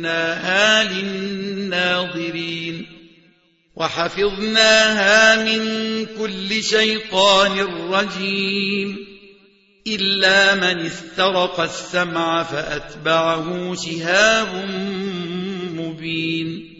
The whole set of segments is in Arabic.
وزيناها للناظرين وحفظناها من كل شيطان رجيم إلا من استرق السمع فأتبعه شهاب مبين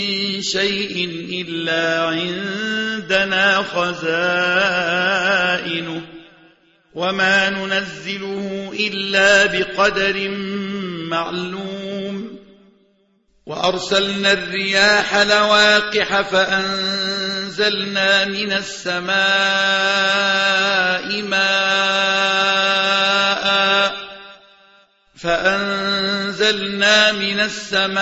شيء إلا عندنا خزائنه وما ننزله إلا بقدر معلوم. وأرسلنا الرياح لواقح فأنزلنا من السماء ماء فأنزلنا من السماء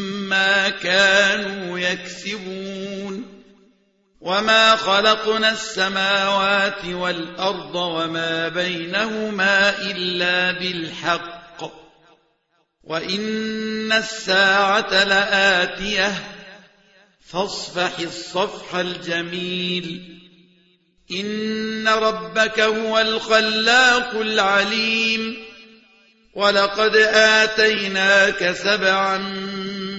ما كانوا يكسبون وما خلقنا السماوات والأرض وما بينهما إلا بالحق وإن الساعة لآتية فاصفح الصفح الجميل إن ربك هو الخلاق العليم ولقد آتيناك سبعا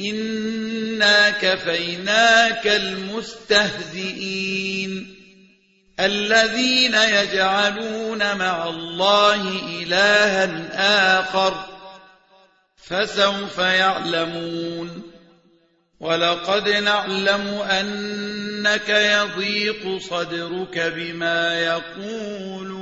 إنا كفيناك المستهزئين الذين يجعلون مع الله إلها آخر فسوف يعلمون ولقد نعلم أنك يضيق صدرك بما يقولون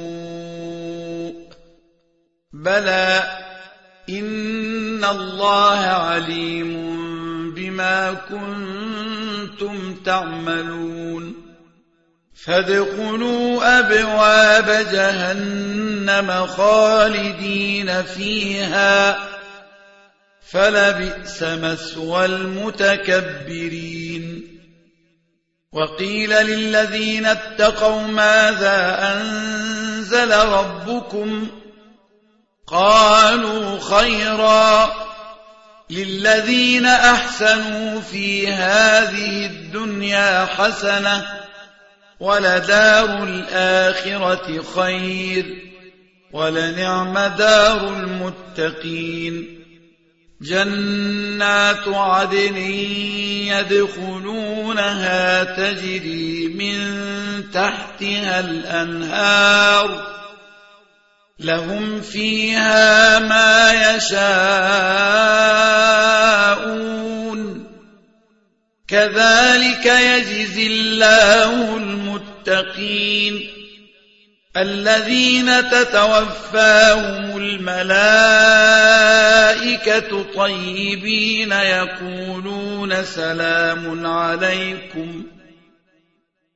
بلى إن الله عليم بما كنتم تعملون فادخلوا أبواب جهنم خالدين فيها فلبئس مسوى المتكبرين وقيل للذين اتقوا ماذا أنزل ربكم قالوا خيرا للذين أحسنوا في هذه الدنيا حسنة ولدار الآخرة خير ولنعم دار المتقين جنات عدن يدخلونها تجري من تحتها الأنهار لهم فيها ما يشاءون. كذلك يجزي الله المتقين. الذين تتوفاهم الملائكة طيبين يقولون سلام عليكم.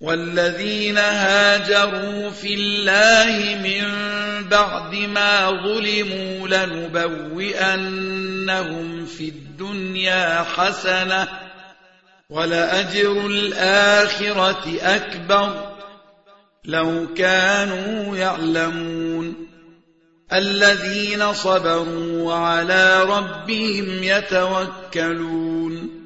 والذين هاجروا في الله من بعد ما ظلموا لنبوئنهم في الدنيا حسنة ولأجر الآخرة أكبر لو كانوا يعلمون الذين صبروا وعلى ربهم يتوكلون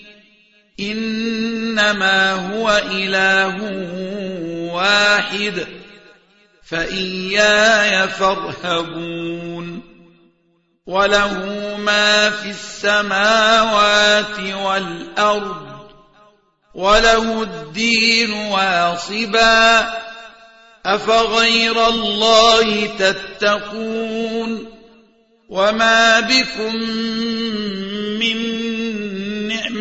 إنما هو إله واحد فإياي فارهبون. وله ما في السماوات والأرض وله الدين واصبا. أفغير الله تتقون؟ وما بكم من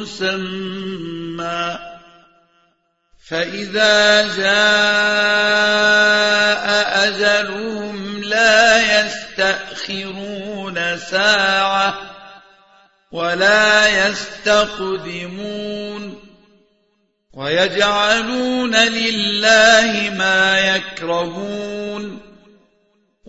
مسمى. فإذا جاء أجلهم لا يستأخرون ساعة ولا يستقدمون ويجعلون لله ما يكرهون.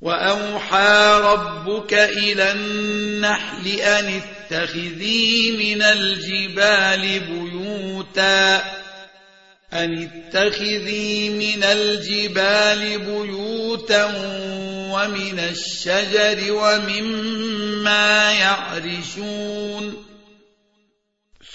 وأوحى ربك إلى النحل أن اتخذي من الجبال بيوتا أن اتخذي من الجبال بيوتا ومن الشجر ومما يعرشون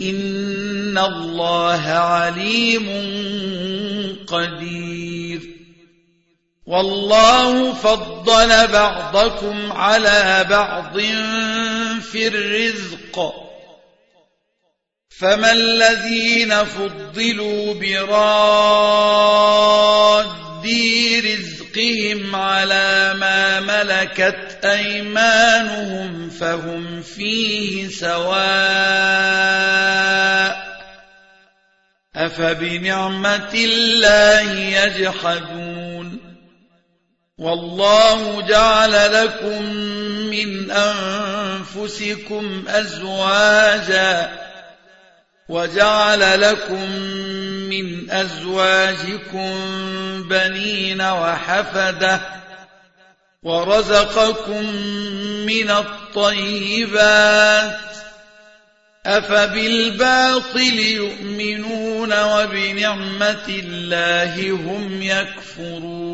إن الله عليم قدير والله فضل بعضكم على بعض في الرزق فما الذين فضلوا براد رزقهم على ما ملكت أيمانهم فهم فيه سواء. أفبنعمة الله يجحدون؟ والله جعل لكم من أنفسكم أزواجا وجعل لكم من أزواجكم بنين وحفدة ورزقكم من الطيبات أفبالباطل يؤمنون وبنعمة الله هم يكفرون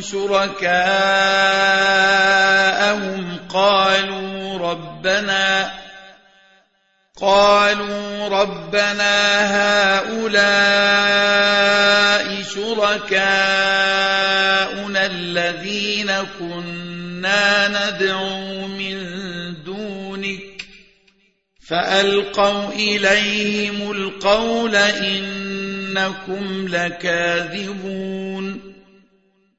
شركاءهم قالوا ربنا قالوا ربنا هؤلاء شركاؤنا الذين كنا ندعو من دونك. فألقوا إليهم القول إن إنكم لكاذبون.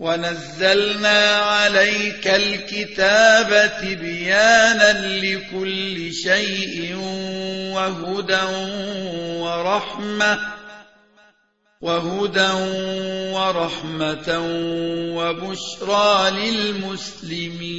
ونزلنا عليك الكتاب تبيانا لكل شيء وهدى ورحمة وهدى ورحمة وبشرى للمسلمين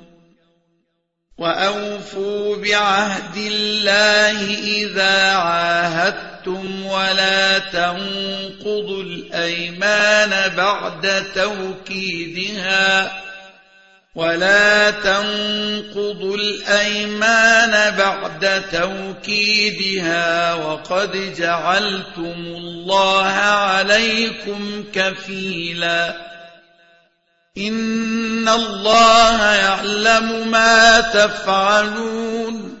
وأوفوا بعهد الله إذا عاهدتم ولا تنقضوا الأيمان بعد توكيدها ولا تنقضوا الأيمان بعد توكيدها وقد جعلتم الله عليكم كفيلاً إن الله يعلم ما تفعلون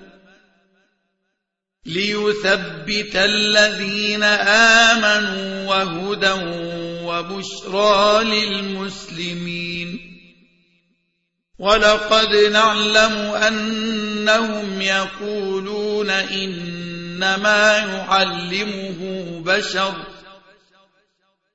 ليثبت الذين آمنوا وهدى وبشرى للمسلمين. ولقد نعلم أنهم يقولون إنما يعلمه بشر.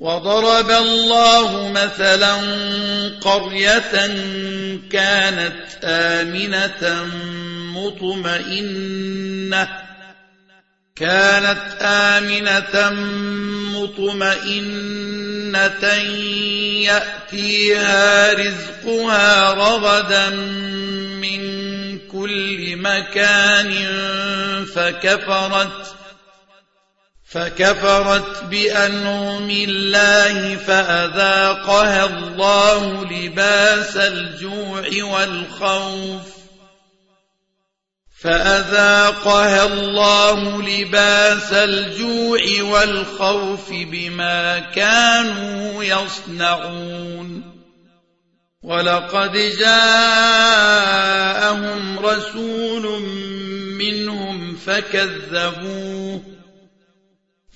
وضرب الله مثلا قرية كانت آمنة مطمئنة كانت آمنة مطمئنة يأتيها رزقها رغدا من كل مكان فكفرت فكفرت بأنعم الله فأذاقها الله لباس الجوع والخوف. فأذاقها الله لباس الجوع والخوف بما كانوا يصنعون. ولقد جاءهم رسول منهم فكذبوه.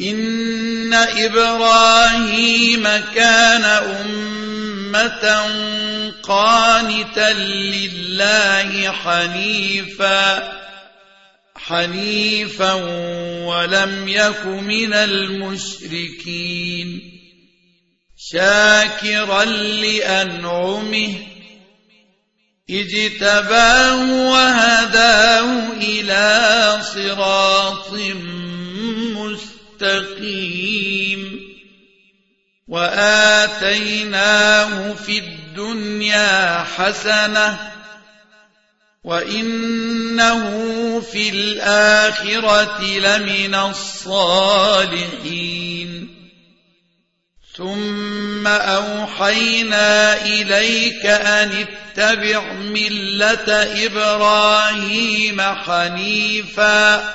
إن إبراهيم كان أمة قانتا لله حنيفا حنيفا ولم يك من المشركين. شاكرا لأنعمه اجتباه وهداه إلى صراط مستقيم. وآتيناه في الدنيا حسنة وإنه في الآخرة لمن الصالحين ثم أوحينا إليك أن اتبع ملة إبراهيم حنيفا